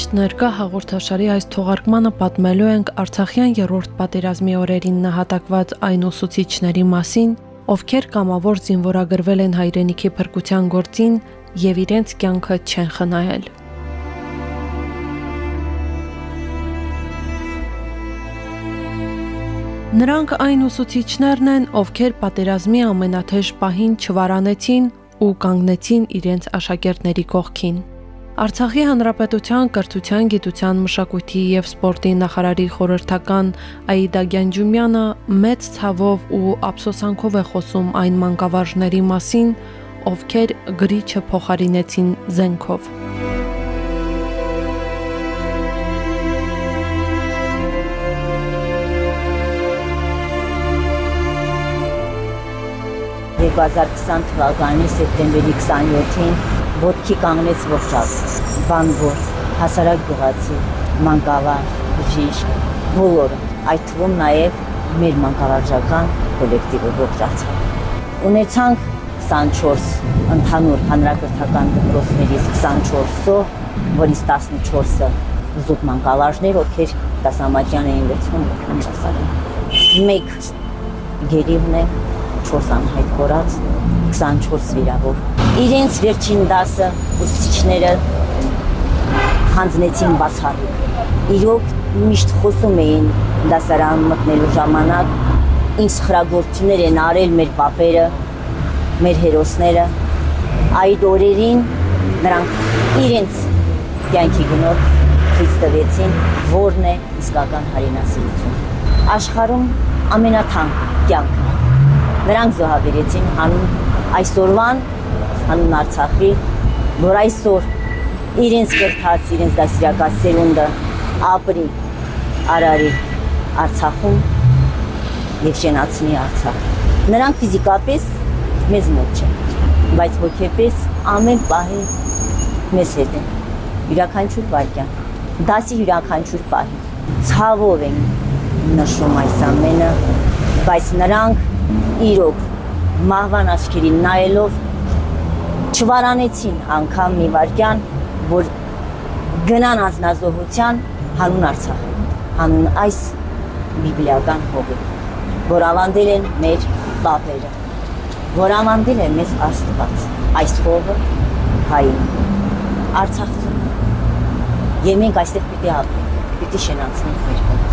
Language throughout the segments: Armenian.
Միշտ ներկա հաղորդաշարի այս թողարկմանը պատմելու ենք Արցախյան երրորդ պատերազմի օրերին նահատակված այն ուսուցիչների մասին, ովքեր կամավոր զինվորագրվել են հայրենիքի փրկության գործին եւ իրենց կյանքը չեն խնայել։ Նրանք այն ուսուցիչներն են, ովքեր պատերազմի ամենաթեժ պահին չվարանեցին ու կանգնեցին իրենց աշակերտների կողքին։ Արցախի հանրապետության կրթության, գիտության, մշակույթի եւ սպորտի նախարարի խորհրդական Աիդա Գյանջումյանը մեծ ցավով ու ափսոսանքով է խոսում այն մանկավարժների մասին, ովքեր գրիչը փոխարինեցին զենքով։ «2020 թվականի սեպտեմբերի 27-ին ոտքի կանգնեց ողջած, բանվոր, հասարակ գյուղացի, մանկավար, բժիշկ, բոլորը, այդ թվում նաև մեր մանկավարժական կոլեկտիվը ողջացավ։ Ունեցանք 24 ընդհանուր հանրակրթական դպրոցներից 24-ը, որից 14-ը զուտ մանկավարժներ, ովքեր դասամատյան էին վերցնում դասարան։ Մեկ գերի ունենք 4 անհայտ կորած 24 վիրավոր։ Իրենց վերջին դասը ուսուցիչները հանձնեցին բացառիկ։ Իրոք միշտ խոսում էին դասարան մտնելու ժամանակ ինչ խրագործություններ են արել մեր papերը, մեր հերոսները։ Այդ օրերին նրանք իրենց կյանքի գնով ցույց տվեցին, որն է իսկական հայրենասիրություն։ Աշխարհում ամենաթանկ կյանքը նրանք զոհաբերեցին հանուն այսօրվան հանուն Արցախի, որ այսօր իրենց կրթած, իրենց դասիրակած սերունդը ապրի, արարի Արցախում եւ շենացնի Արցախ։ Նրանք ֆիզիկապես մեզ մոտ չեն, բայց հոգեպես ամեն պահի մեզ հետ են։ Յուրաքանչյուր վարքյան, դասի յուրաքանչյուր պահի։ Ցավով են նշում այս ամենը, բայց նրանք իրոք մահվան աչքերին նայելով չվարանեցին անգամ մի վարքյան, որ գնան ազնազոհության հանուն Արցախի, հանուն այս բիբլիական հողի, որ ավանդել են մեր բաբերը, որ ավանդել է մեզ Աստված, այս հողը հային, Արցախցուն։ Եվ մենք այստեղ պիտի ապրենք, պիտի շենացնենք մեր հողը։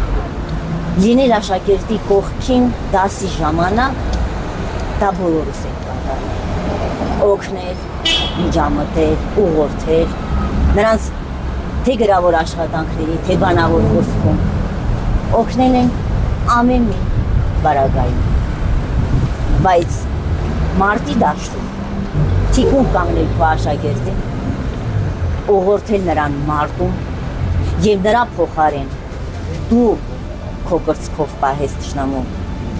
Լինել աշակերտի կողքին դասի ժամանակ դա բոլորս ենք կատարում։ Օգնել, միջամտել, ուղղորդել նրանց թե գրավոր աշխատանքների, թե բանավոր խոսքում օգնել են ամեն մի բարագային։ Բայց մարտի դաշտում թիկուն կանգնել քո աշակերտին, ուղղորդել նրան մարտում եւ նրա փոխարեն դու քո կրծքով պահես ճշնամու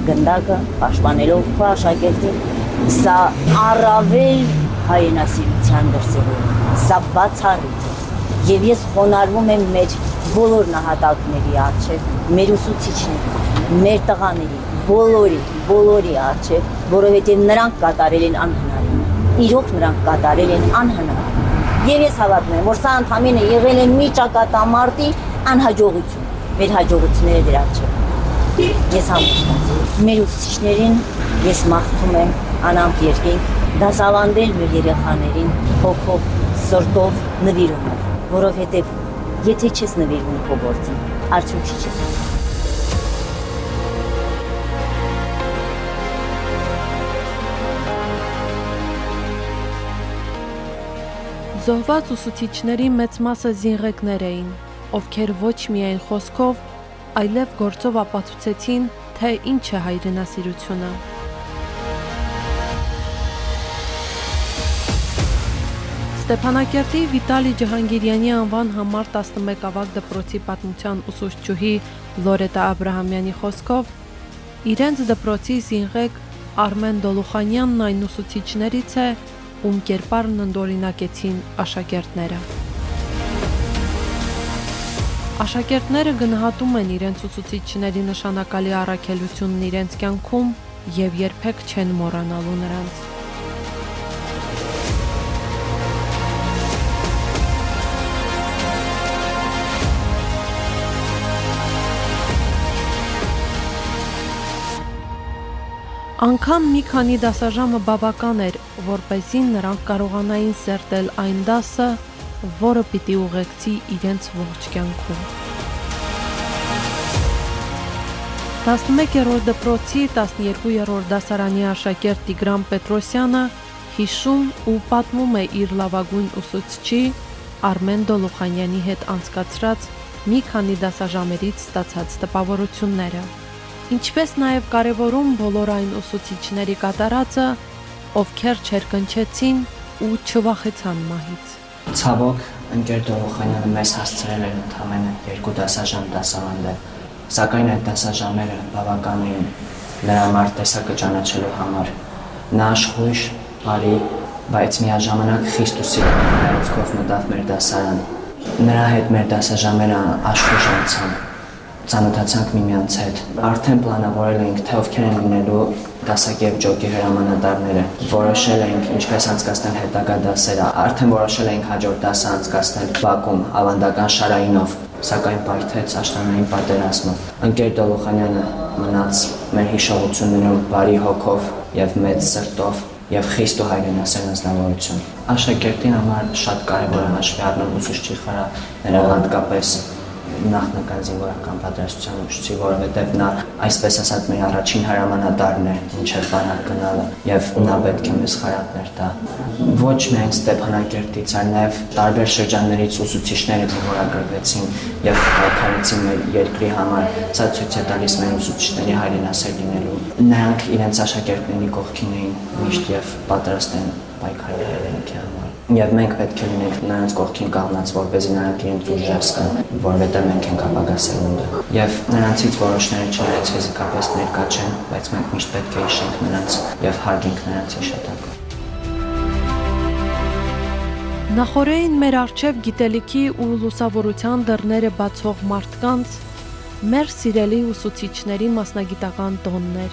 գնդակը պաշտպանելով քո աշակերտին սա առավել հայրենասիրության դրսևորում սա բացառիկ եւ ես խոնարհվում եմ մեր բոլոր նահատակների արչեւ մեր ուսուցիչների մեր տղաների բոլորի բոլորի արչեւ որովհետեւ նրանք կատարել են անհնարին իրոք նրանք կատարել են անհնար եւ ես հավատում եմ որ սա ընդամենը եղել է մի ճակատամարտի անհաջողություն մեր հաջողությունները դրանց չէ Ես համոզված մեր ուսուցիչներին ես մաղթում եմ անամպ երկենք դասավանդել մեր երեխաներին հոգով, սրտով, նվիրումով, որովհետև եթե չես նվիրվում քո գործին, արդյունք չի չես Զոհված ուսուցիչների մեծ մասը զինղեկներ էին, ովքեր ոչ միայն խոսքով, այլև գործով ապացուցեցին, թե ինչ է Ստեփանակերտի Վիտալի Ջհանգիրյանի անվան համար 11 ավագ դպրոցի պատմության ուսուցչուհի Լորետա Աբ รา համյանի խոսքով իրենց դպրոցի զինղեկ Արմեն Դոլուխանյանն այն ուսուցիչներից է, ում կերպարն ընդօրինակեցին աշակերտները։ Աշակերտները գնահատում են իրենց ուսուցիչների նշանակալի առաքելությունն իրենց կյանքում եւ երբեք չեն մոռանալու նրանց։ Անկամ մի քանի դասաժամը բավական էր, որ เป զի նրանք կարողանային սերտել այն դասը, որը պիտի ուղեկցի իրենց ողջ կյանքում։ 11-րդ դպրոցի 12-րդ դասարանի աշակերտ Տիգրան Պետրոսյանը հիշում ու պատմում է իր լավագույն ուսուցչի Արմեն Դոլուխանյանի հետ անցկացրած մի քանի դասաժամերից ստացած տպավորությունները ինչպես նաև կարևորում բոլոր այն ուսուցիչների կատարածը, ովքեր չերկնչեցին ու չվախեցան մահից։ Ցավոք, ընկեր Դողոխանյանը մեզ հասցրել էր ընդամենը երկու դասաժամ դասավանդել, սակայն այդ դասաժամերը բավական էին նրա համար տեսակը ճանաչելու համար։ Նա աշխույժ, բարի, բայց միաժամանակ խիստ ու սիրուն հայացքով մտավ մեր դասարան։ Նրա հետ մեր դասաժամերը աշխույժ անցան ծանոթացանք միմյանց հետ։ Արդեն պլանավորել էինք, թե ովքեր են լինելու դասակեվ ջոկի հրամանատարները։ Որոշել էինք ինչպես անցկացնել հետագա դասերը։ Արդեն որոշել էինք հաջորդ դասը անցկացնել Բաքում, ավանդական շարայինով, սակայն պայթեց աշտանային պատերազմը։ Ընկեր Դոլոխանյանը մնաց մեր հիշողություններում բարի հոգով եւ մեծ սրտով եւ խիստ ու հայրենասեր անձնավորություն։ Աշակերտին համար շատ կարեւոր է հաշվի առնել ուսուցչի խրا հատկապես նախնական զինվորական պատրաստության ուշցի, որովհետև նա այսպես ասած մեր առաջին հրամանատարն է ինչև բանակ գնալը եւ նա պետք է մեզ խրատներ տա։ Ոչ միայն Ստեփանակերտից, այլ նաեւ տարբեր շրջաններից ուսուցիչները որակրվեցին եւ պայքարեցին մեր երկրի համար։ Սա ցույց է տալիս մեր ուսուցիչների հայրենասեր լինելու։ Նրանք իրենց աշակերտների կողքին էին միշտ եւ պատրաստ են պայքարել հայրենիքի համար եւ մենք պետք է լինենք նրանց կողքին կանգնած, որպեսզի նրանք իրենց ուժը զգան, որովհետեւ մենք ենք ապագա սերունդը։ Եվ նրանցից որոշները չնայած ֆիզիկապես ներկա չեն, բայց մենք միշտ պետք է հիշենք նրանց եւ հարգենք նրանց հիշատակը։ Նախորեն մեր արչև գիտելիքի ու լուսավորության դռները բացող մարդկանց մեր սիրելի ուսուցիչների մասնագիտական տոններ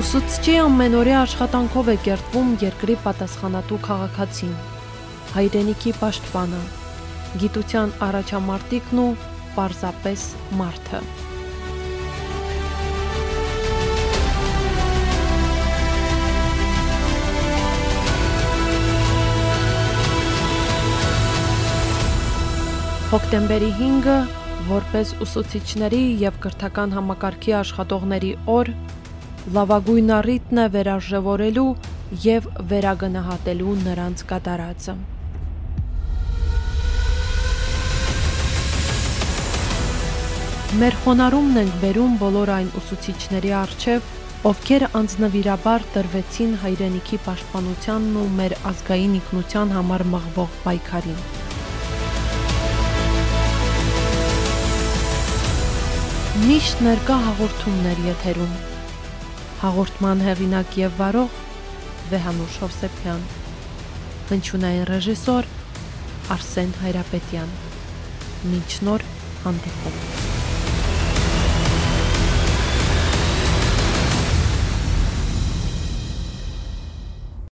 Ուսուցչի ամենօրյա աշխատանքով է կերտվում երկրի պատասխանատու քաղաքացին, հայրենիքի պաշտպանը, գիտության առաջամարտիկն ու պարզապես մարդը։ Հոկտեմբերի 5-ը որպես ուսուցիչների եւ կրթական համակարգի աշխատողների օր լավագույն առիթն է վերարժևորելու եւ վերագնահատելու նրանց կատարածը։ Մեր խոնարհումն ենք բերում բոլոր այն ուսուցիչների արչև, ովքեր անձնվիրաբար տրվեցին հայրենիքի պաշտպանությանն ու մեր ազգային ինքնության համար մղվող պայքարին։ Միշտ ներկա հաղորդումներ եթերում Հաղորդման հեղինակ եւ վարող Վեհանուշ Հովսեփյան Հնչյունային ռեժիսոր Արսեն Հայրապետյան Մինչ նոր հանդիպում